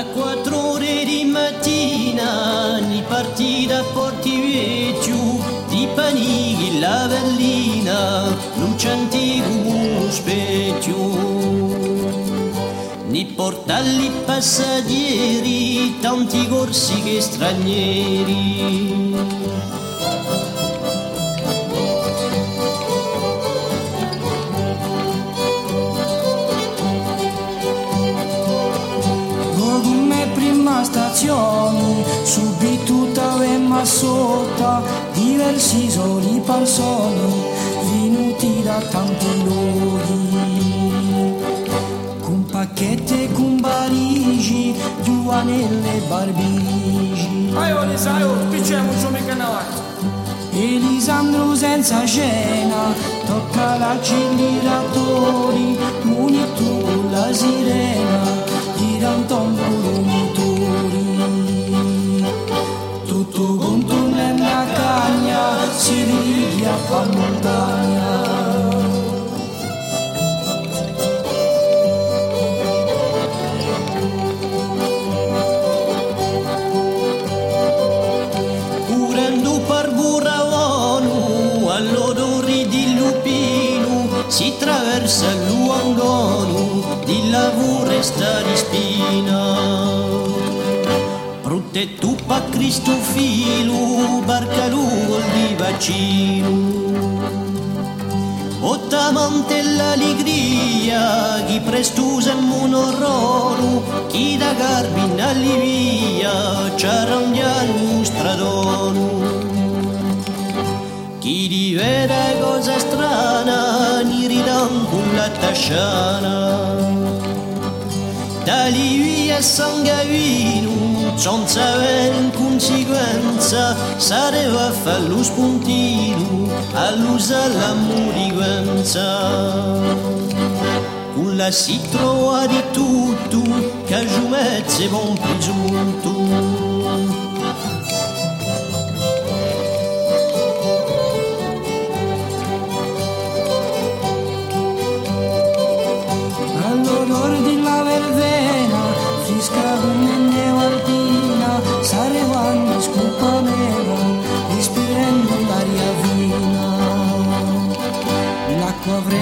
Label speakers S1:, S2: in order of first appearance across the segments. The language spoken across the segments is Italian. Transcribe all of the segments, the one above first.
S1: A quattro ore di mattina ni partì da Porti Vecchio, di Panighi la Berlina, lucianti come antico specchio. Ni portali passadieri, tanti corsi che stranieri.
S2: Stazioni, subito avemmo sotto diversi soli persone venuti da tanti luoghi. Con pacchette, con barigi, giovanelle barbigi. Aio, sai, spicciamo giù mica Elisandro senza cena, tocca l'acceleratore, munito la sirena,
S1: si traversa l'uangonu di lavoro e sta di spina. Brutte tuppa Cristo filo, barca gol di vaccino. Ottamante l'allegria, chi prestusa in monorolo, chi da garbi in allivia, c'arrangia stradono. Chi di vera cosa strana, ni ridan con la tasciana. Da Livia Sangavino, senza avere conseguenza sareva a fare lo spuntino all'usare la murigenza con la si trova di tutto che giumezze buon presunto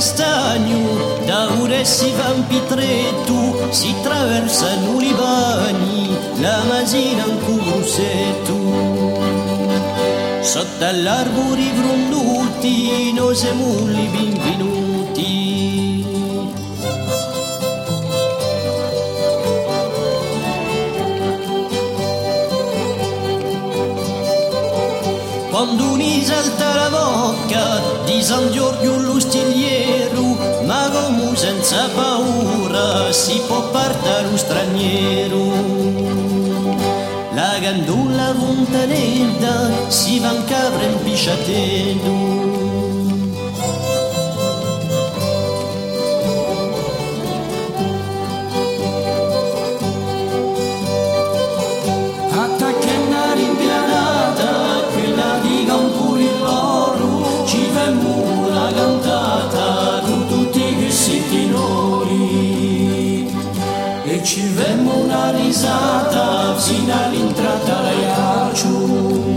S1: castagno, da ore si pitretto, si traversano i bagni, la masina in curusetto. Sotto all'arbore vrunduti, noi siamo i benvenuti. Quando mi salta la bocca di San Giorgio lo stigliero, ma come senza paura si può partare lo straniero. La gandulla fontanella si va in capra.
S2: Risata fino all'entrata alla Iaciu.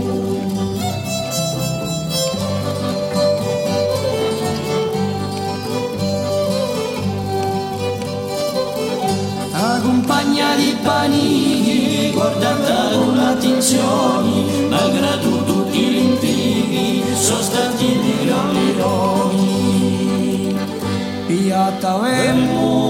S2: Compagna di panini, guardata con attenzione,
S1: malgrado tutti gli impieghi, sono stati di grandi
S2: eroi. Piatta vemmo